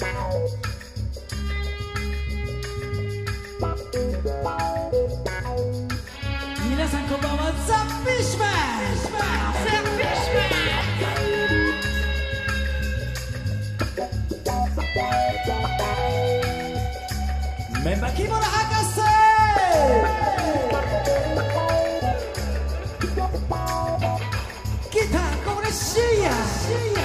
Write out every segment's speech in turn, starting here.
Bye. Vem mora aqui, se? Tá com energia! Cheia!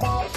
Bye.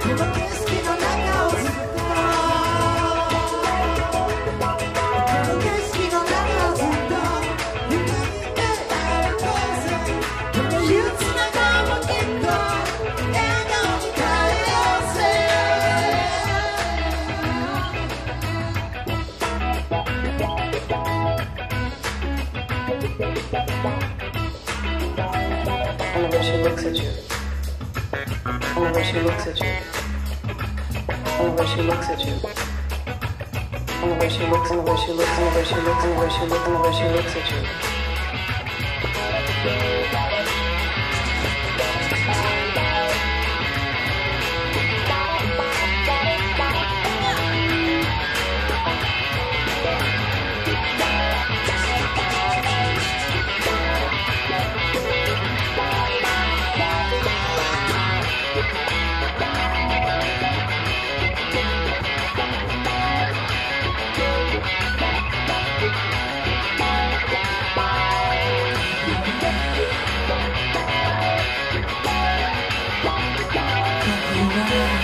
Thank you. And the way she looks at you. And the way she looks at you. And the way she looks, and the way she looks, and the way she looks, and the way she looks, and the way she looks at you.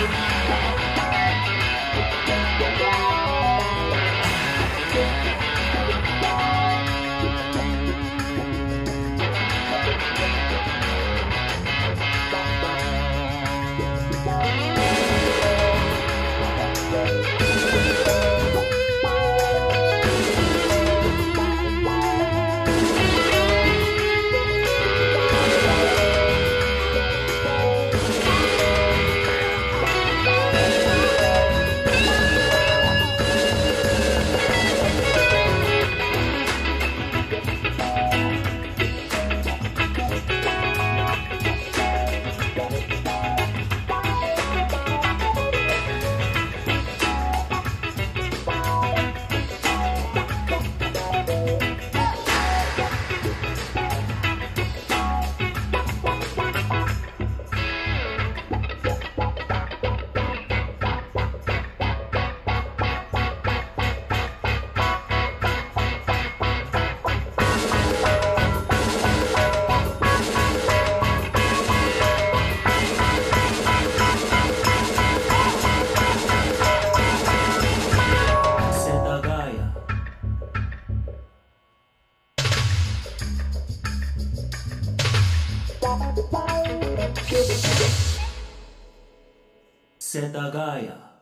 Sedagaya. Sedagaya.